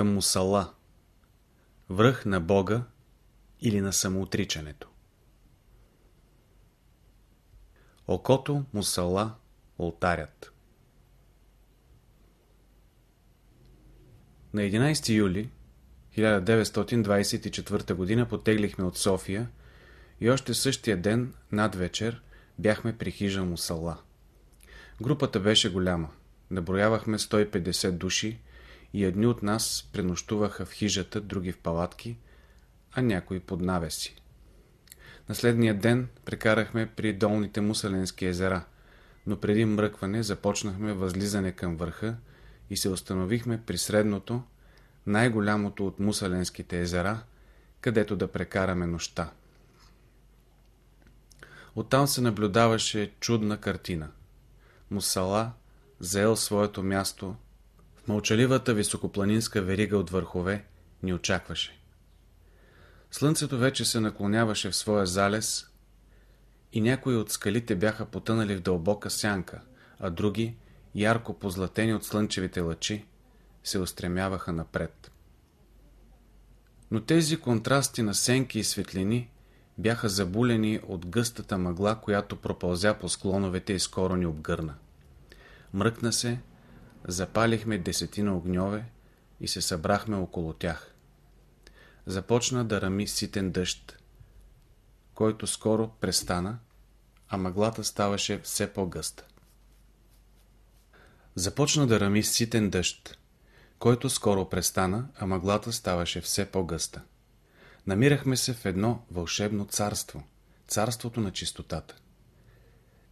Към Мусала Връх на Бога или на самоотричането Окото Мусала Олтарят На 11 юли 1924 г. потеглихме от София и още същия ден, над вечер, бяхме при хижа Мусала. Групата беше голяма. Наброявахме 150 души и едни от нас пренощуваха в хижата, други в палатки, а някои под навеси. На следния ден прекарахме при долните мусаленски езера, но преди мръкване започнахме възлизане към върха и се установихме при средното, най-голямото от мусаленските езера, където да прекараме нощта. Оттам се наблюдаваше чудна картина. Мусала заел своето място мълчаливата високопланинска верига от върхове ни очакваше. Слънцето вече се наклоняваше в своя залез и някои от скалите бяха потънали в дълбока сянка, а други, ярко позлатени от слънчевите лъчи, се устремяваха напред. Но тези контрасти на сенки и светлини бяха забулени от гъстата мъгла, която пропълзя по склоновете и скоро ни обгърна. Мръкна се, запалихме десетина огньове и се събрахме около тях. Започна да рами ситен дъжд, който скоро престана, а мъглата ставаше все по-гъста. Започна да рами ситен дъжд, който скоро престана, а мъглата ставаше все по-гъста. Намирахме се в едно вълшебно царство, царството на чистотата.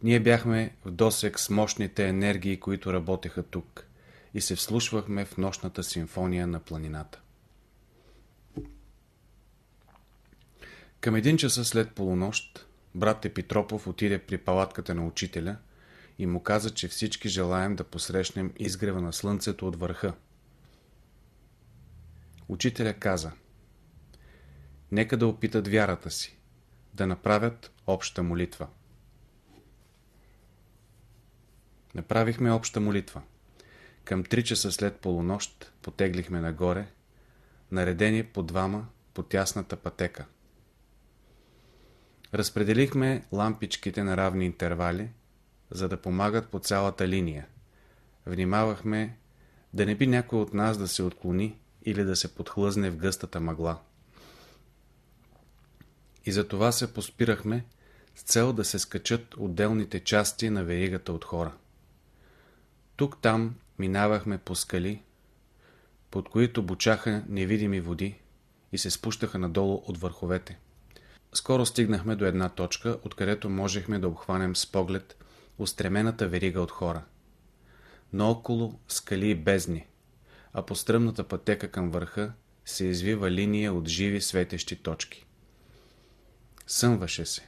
Ние бяхме в досек с мощните енергии, които работеха тук и се вслушвахме в нощната симфония на планината. Към един часа след полунощ, брат Епитропов отиде при палатката на учителя и му каза, че всички желаем да посрещнем изгрева на слънцето от върха. Учителя каза Нека да опитат вярата си, да направят обща молитва. Направихме обща молитва. Към три часа след полунощ потеглихме нагоре, наредени по двама по тясната пътека. Разпределихме лампичките на равни интервали, за да помагат по цялата линия. Внимавахме да не би някой от нас да се отклони или да се подхлъзне в гъстата мъгла. И за това се поспирахме с цел да се скачат отделните части на веригата от хора. Тук-там минавахме по скали, под които бучаха невидими води и се спущаха надолу от върховете. Скоро стигнахме до една точка, откъдето можехме да обхванем с поглед устремената верига от хора. Но около скали и бездни, а по стръмната пътека към върха се извива линия от живи светещи точки. Съмваше се.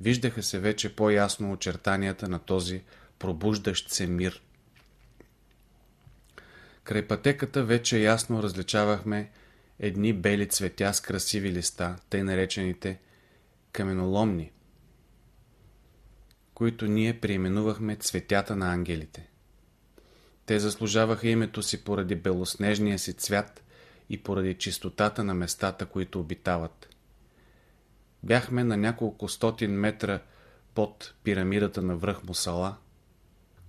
Виждаха се вече по-ясно очертанията на този пробуждащ се мир. Край пътеката вече ясно различавахме едни бели цветя с красиви листа, тъй наречените каменоломни, които ние преименувахме цветята на ангелите. Те заслужаваха името си поради белоснежния си цвят и поради чистотата на местата, които обитават. Бяхме на няколко стотин метра под пирамидата на връх Мусала,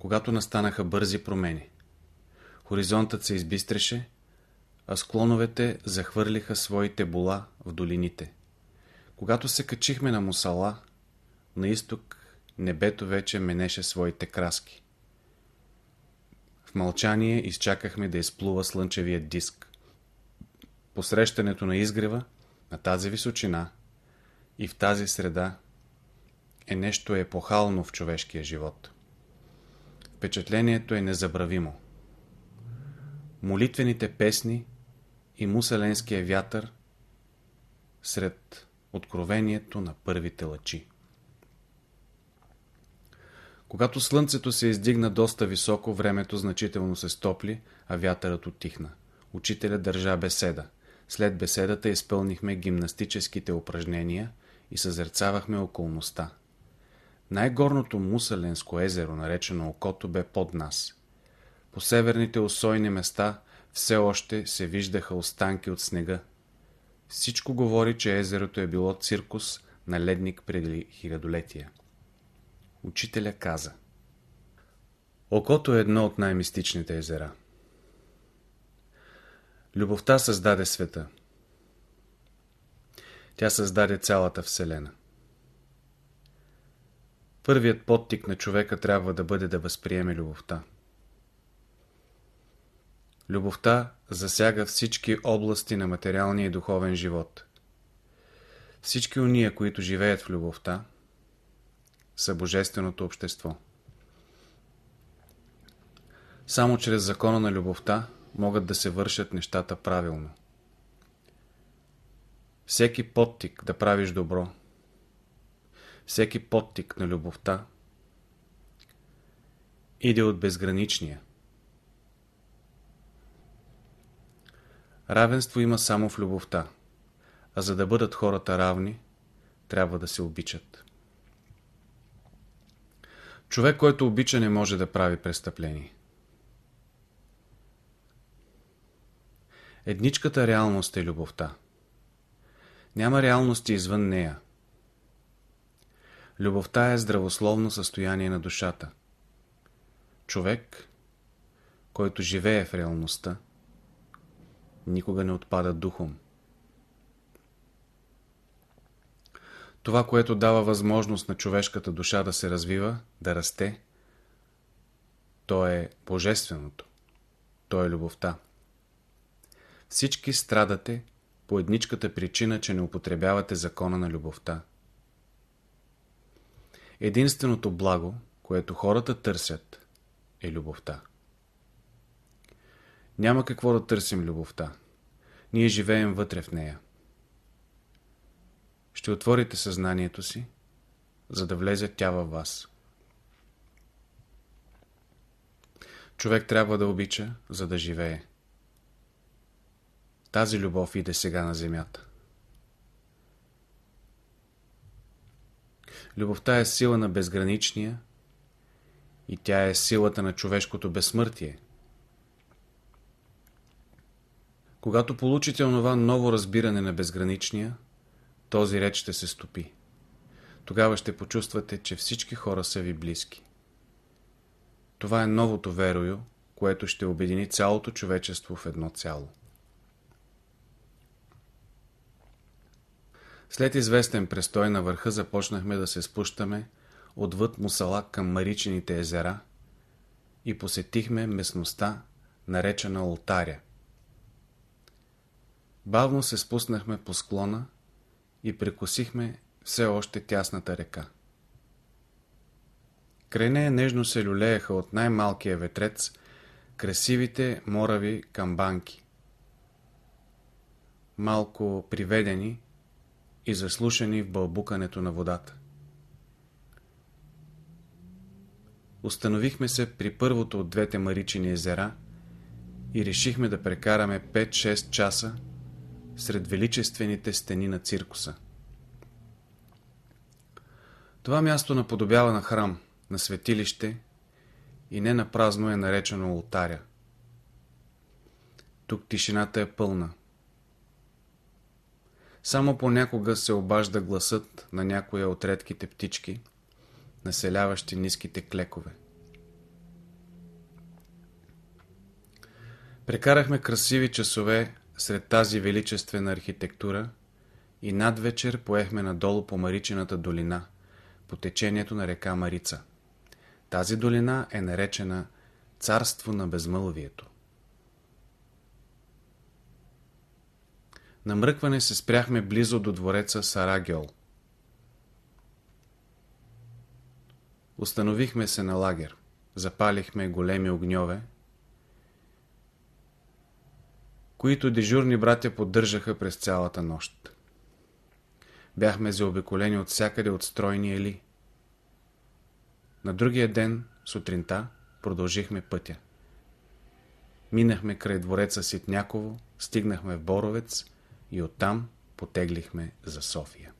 когато настанаха бързи промени. Хоризонтът се избистреше, а склоновете захвърлиха своите бола в долините. Когато се качихме на Мусала, на изток небето вече менеше своите краски. В мълчание изчакахме да изплува слънчевия диск. Посрещането на изгрева на тази височина и в тази среда е нещо епохално в човешкия живот. Впечатлението е незабравимо. Молитвените песни и мусаленския вятър сред откровението на първите лъчи. Когато слънцето се издигна доста високо, времето значително се стопли, а вятърът отихна. Учителя държа беседа. След беседата изпълнихме гимнастическите упражнения и съзерцавахме околността. Най-горното мусаленско езеро, наречено Окото, бе под нас. По северните усойни места все още се виждаха останки от снега. Всичко говори, че езерото е било циркус на ледник преди хилядолетия. Учителя каза Окото е едно от най-мистичните езера. Любовта създаде света. Тя създаде цялата Вселена. Първият подтик на човека трябва да бъде да възприеме любовта. Любовта засяга всички области на материалния и духовен живот. Всички уния, които живеят в любовта, са божественото общество. Само чрез закона на любовта могат да се вършат нещата правилно. Всеки подтик да правиш добро, всеки подтик на любовта иде от безграничния. Равенство има само в любовта, а за да бъдат хората равни, трябва да се обичат. Човек, който обича, не може да прави престъпление. Едничката реалност е любовта. Няма реалности извън нея. Любовта е здравословно състояние на душата. Човек, който живее в реалността, никога не отпада духом. Това, което дава възможност на човешката душа да се развива, да расте, то е Божественото. То е любовта. Всички страдате по едничката причина, че не употребявате закона на любовта. Единственото благо, което хората търсят, е любовта. Няма какво да търсим любовта. Ние живеем вътре в нея. Ще отворите съзнанието си, за да влезе тя във вас. Човек трябва да обича, за да живее. Тази любов иде сега на земята. Любовта е сила на безграничния и тя е силата на човешкото безсмъртие. Когато получите онова ново разбиране на безграничния, този реч ще се стопи. Тогава ще почувствате, че всички хора са ви близки. Това е новото верою, което ще обедини цялото човечество в едно цяло. След известен престой на върха започнахме да се спущаме отвъд Мусала към Маричените езера и посетихме местността, наречена Алтаря. Бавно се спуснахме по склона и прекосихме все още тясната река. Край нея нежно се люлееха от най-малкия ветрец красивите морави камбанки. Малко приведени, и заслушани в бълбукането на водата. Установихме се при първото от двете Маричини езера и решихме да прекараме 5-6 часа сред величествените стени на циркуса. Това място наподобява на храм, на светилище и не на празно е наречено алтаря. Тук тишината е пълна. Само понякога се обажда гласът на някоя от редките птички, населяващи ниските клекове. Прекарахме красиви часове сред тази величествена архитектура и над вечер поехме надолу по Маричената долина, по течението на река Марица. Тази долина е наречена Царство на безмълвието. На мръкване се спряхме близо до двореца Сарагьол. Установихме се на лагер. Запалихме големи огньове, които дежурни братя поддържаха през цялата нощ. Бяхме заобиколени от всякъде от стройни ели. На другия ден, сутринта, продължихме пътя. Минахме край двореца Ситняково, стигнахме в Боровец и оттам потеглихме за София.